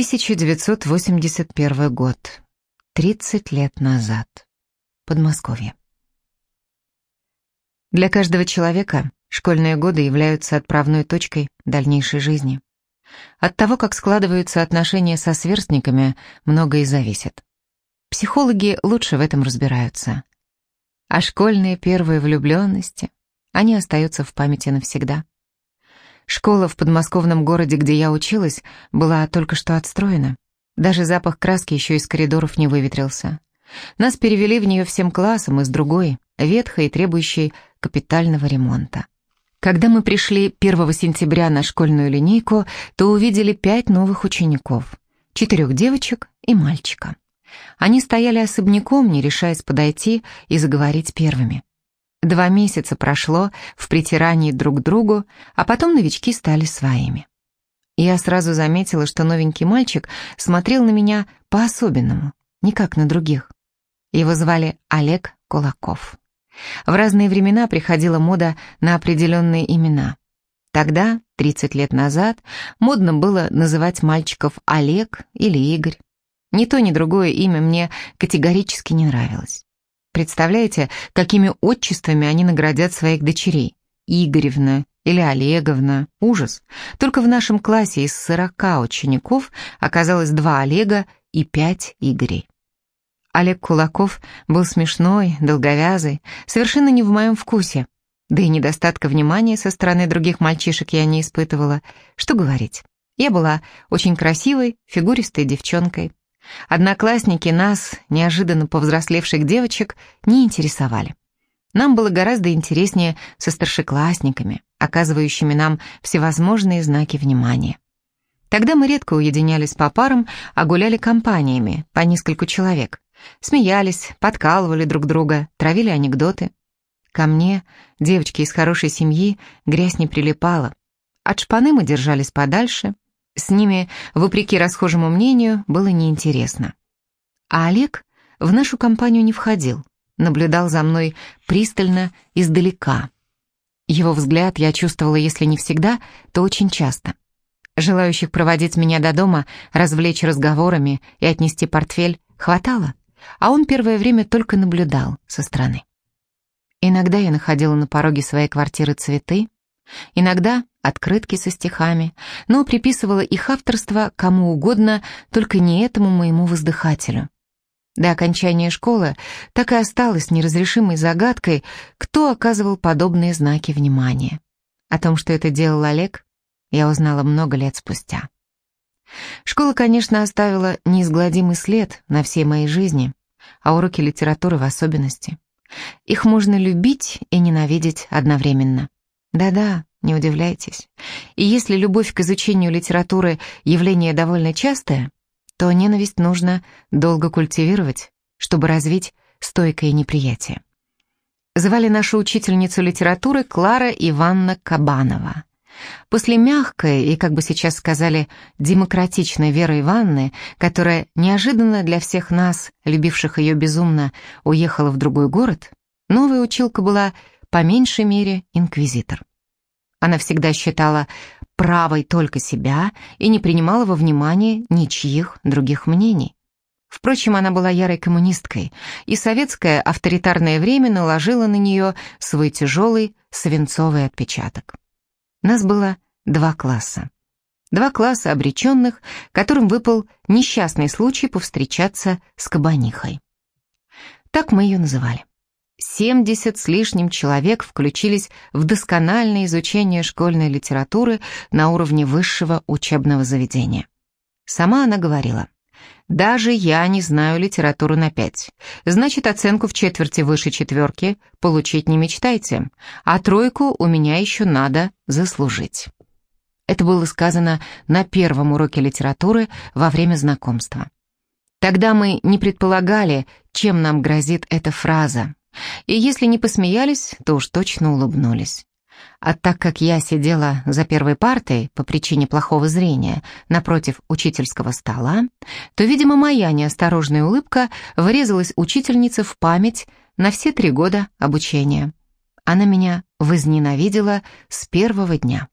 1981 год. 30 лет назад. Подмосковье. Для каждого человека школьные годы являются отправной точкой дальнейшей жизни. От того, как складываются отношения со сверстниками, многое зависит. Психологи лучше в этом разбираются. А школьные первые влюбленности, они остаются в памяти навсегда. Школа в подмосковном городе, где я училась, была только что отстроена. Даже запах краски еще из коридоров не выветрился. Нас перевели в нее всем классом из другой, ветхой и требующей капитального ремонта. Когда мы пришли 1 сентября на школьную линейку, то увидели пять новых учеников, четырех девочек и мальчика. Они стояли особняком, не решаясь подойти и заговорить первыми. Два месяца прошло в притирании друг к другу, а потом новички стали своими. Я сразу заметила, что новенький мальчик смотрел на меня по-особенному, не как на других. Его звали Олег Кулаков. В разные времена приходила мода на определенные имена. Тогда, 30 лет назад, модно было называть мальчиков Олег или Игорь. Ни то, ни другое имя мне категорически не нравилось. Представляете, какими отчествами они наградят своих дочерей? Игоревна или Олеговна. Ужас. Только в нашем классе из сорока учеников оказалось два Олега и пять Игорей. Олег Кулаков был смешной, долговязый, совершенно не в моем вкусе. Да и недостатка внимания со стороны других мальчишек я не испытывала. Что говорить. Я была очень красивой, фигуристой девчонкой. Одноклассники нас, неожиданно повзрослевших девочек, не интересовали. Нам было гораздо интереснее со старшеклассниками, оказывающими нам всевозможные знаки внимания. Тогда мы редко уединялись по парам, а гуляли компаниями, по нескольку человек. Смеялись, подкалывали друг друга, травили анекдоты. Ко мне, девочке из хорошей семьи, грязь не прилипала. От шпаны мы держались подальше, с ними, вопреки расхожему мнению, было неинтересно. А Олег в нашу компанию не входил, наблюдал за мной пристально издалека. Его взгляд я чувствовала, если не всегда, то очень часто. Желающих проводить меня до дома, развлечь разговорами и отнести портфель хватало, а он первое время только наблюдал со стороны. Иногда я находила на пороге своей квартиры цветы, иногда открытки со стихами, но приписывала их авторство кому угодно, только не этому моему воздыхателю. До окончания школы так и осталось неразрешимой загадкой, кто оказывал подобные знаки внимания. О том, что это делал Олег, я узнала много лет спустя. Школа, конечно, оставила неизгладимый след на всей моей жизни, а уроки литературы в особенности. Их можно любить и ненавидеть одновременно. Да-да, не удивляйтесь. И если любовь к изучению литературы явление довольно частое, то ненависть нужно долго культивировать, чтобы развить стойкое неприятие. Звали нашу учительницу литературы Клара Ивановна Кабанова. После мягкой и, как бы сейчас сказали, демократичной Веры Ивановны, которая неожиданно для всех нас, любивших ее безумно, уехала в другой город, новая училка была, по меньшей мере, инквизитор. Она всегда считала правой только себя и не принимала во внимание ничьих других мнений. Впрочем, она была ярой коммунисткой, и советское авторитарное время наложило на нее свой тяжелый свинцовый отпечаток. Нас было два класса. Два класса обреченных, которым выпал несчастный случай повстречаться с кабанихой. Так мы ее называли. 70 с лишним человек включились в доскональное изучение школьной литературы на уровне высшего учебного заведения. Сама она говорила, «Даже я не знаю литературу на пять. Значит, оценку в четверти выше четверки получить не мечтайте, а тройку у меня еще надо заслужить». Это было сказано на первом уроке литературы во время знакомства. Тогда мы не предполагали, чем нам грозит эта фраза, и если не посмеялись, то уж точно улыбнулись. А так как я сидела за первой партой по причине плохого зрения напротив учительского стола, то, видимо, моя неосторожная улыбка врезалась учительнице в память на все три года обучения. Она меня возненавидела с первого дня.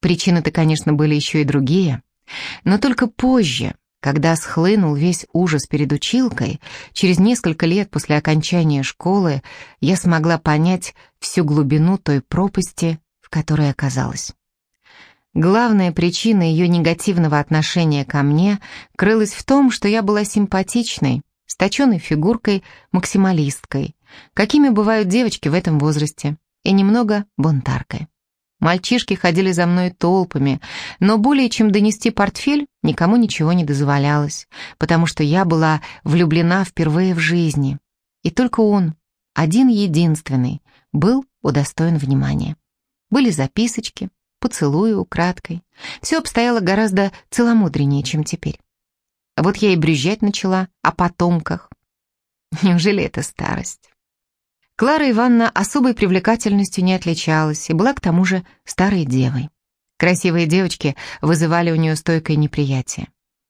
Причины-то, конечно, были еще и другие. Но только позже, когда схлынул весь ужас перед училкой, через несколько лет после окончания школы я смогла понять всю глубину той пропасти, в которой оказалась. Главная причина ее негативного отношения ко мне крылась в том, что я была симпатичной, с точенной фигуркой, максималисткой, какими бывают девочки в этом возрасте, и немного бунтаркой. Мальчишки ходили за мной толпами, но более чем донести портфель никому ничего не дозволялось, потому что я была влюблена впервые в жизни. И только он, один единственный, был удостоен внимания. Были записочки, поцелуи украдкой. Все обстояло гораздо целомудреннее, чем теперь. Вот я и брюзжать начала о потомках. Неужели это старость? Клара Ивановна особой привлекательностью не отличалась и была к тому же старой девой. Красивые девочки вызывали у нее стойкое неприятие.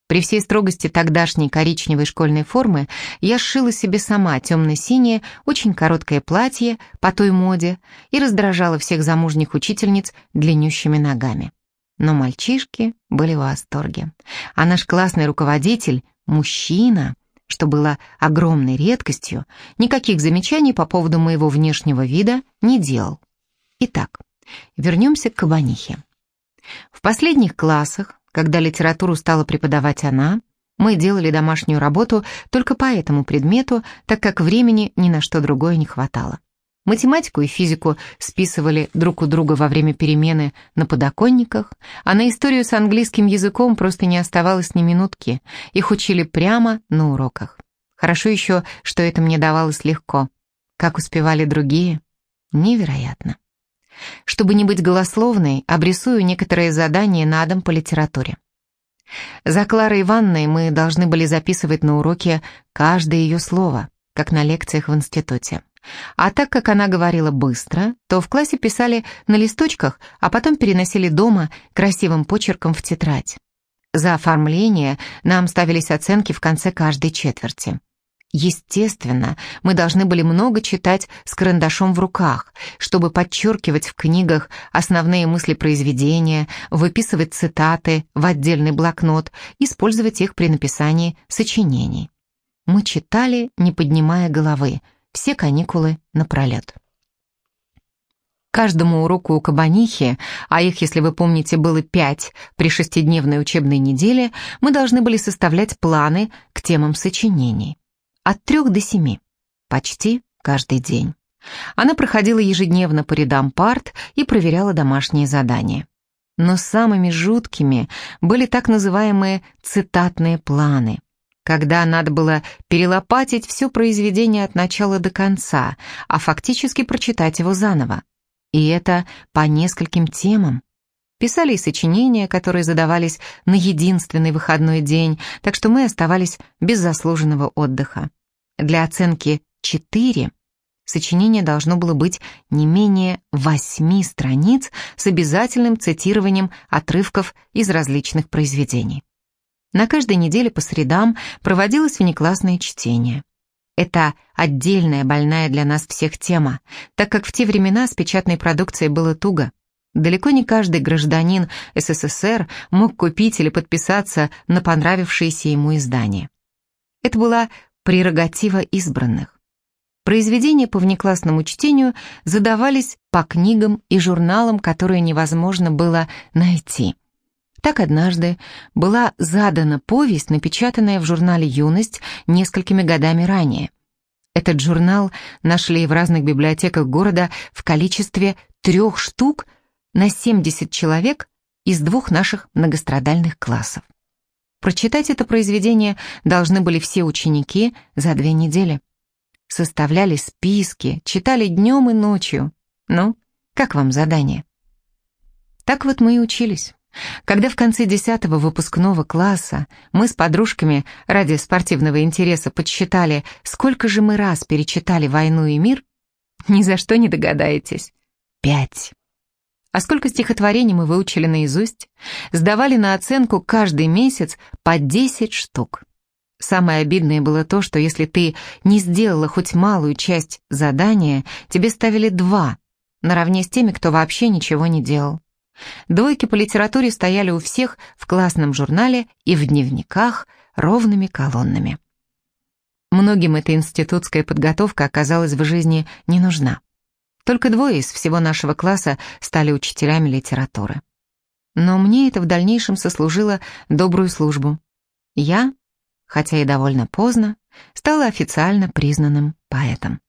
При всей строгости тогдашней коричневой школьной формы я сшила себе сама темно-синее, очень короткое платье по той моде и раздражала всех замужних учительниц длиннющими ногами. Но мальчишки были в восторге. А наш классный руководитель, мужчина, что было огромной редкостью, никаких замечаний по поводу моего внешнего вида не делал. Итак, вернемся к кабанихе. В последних классах, когда литературу стала преподавать она, мы делали домашнюю работу только по этому предмету, так как времени ни на что другое не хватало. Математику и физику списывали друг у друга во время перемены на подоконниках, а на историю с английским языком просто не оставалось ни минутки. Их учили прямо на уроках. Хорошо еще, что это мне давалось легко. Как успевали другие? Невероятно. Чтобы не быть голословной, обрисую некоторые задания на дом по литературе. За Кларой Ивановной мы должны были записывать на уроке каждое ее слово, как на лекциях в институте. А так как она говорила быстро, то в классе писали на листочках, а потом переносили дома красивым почерком в тетрадь. За оформление нам ставились оценки в конце каждой четверти. Естественно, мы должны были много читать с карандашом в руках, чтобы подчеркивать в книгах основные мысли произведения, выписывать цитаты в отдельный блокнот, использовать их при написании сочинений. Мы читали, не поднимая головы, все каникулы напролет. Каждому уроку у Кабанихи, а их, если вы помните, было пять при шестидневной учебной неделе, мы должны были составлять планы к темам сочинений. От трех до семи. Почти каждый день. Она проходила ежедневно по рядам парт и проверяла домашние задания. Но самыми жуткими были так называемые цитатные планы – когда надо было перелопатить все произведение от начала до конца, а фактически прочитать его заново. И это по нескольким темам. Писали и сочинения, которые задавались на единственный выходной день, так что мы оставались без заслуженного отдыха. Для оценки 4 сочинение должно было быть не менее восьми страниц с обязательным цитированием отрывков из различных произведений. На каждой неделе по средам проводилось внеклассное чтение. Это отдельная больная для нас всех тема, так как в те времена с печатной продукцией было туго. Далеко не каждый гражданин СССР мог купить или подписаться на понравившееся ему издание. Это была прерогатива избранных. Произведения по внеклассному чтению задавались по книгам и журналам, которые невозможно было найти. Так однажды была задана повесть, напечатанная в журнале «Юность» несколькими годами ранее. Этот журнал нашли в разных библиотеках города в количестве трех штук на 70 человек из двух наших многострадальных классов. Прочитать это произведение должны были все ученики за две недели. Составляли списки, читали днем и ночью. Ну, как вам задание? Так вот мы и учились. Когда в конце десятого выпускного класса мы с подружками ради спортивного интереса подсчитали, сколько же мы раз перечитали «Войну и мир», ни за что не догадаетесь. Пять. А сколько стихотворений мы выучили наизусть? Сдавали на оценку каждый месяц по десять штук. Самое обидное было то, что если ты не сделала хоть малую часть задания, тебе ставили два, наравне с теми, кто вообще ничего не делал. Двойки по литературе стояли у всех в классном журнале и в дневниках ровными колоннами. Многим эта институтская подготовка оказалась в жизни не нужна. Только двое из всего нашего класса стали учителями литературы. Но мне это в дальнейшем сослужило добрую службу. Я, хотя и довольно поздно, стала официально признанным поэтом.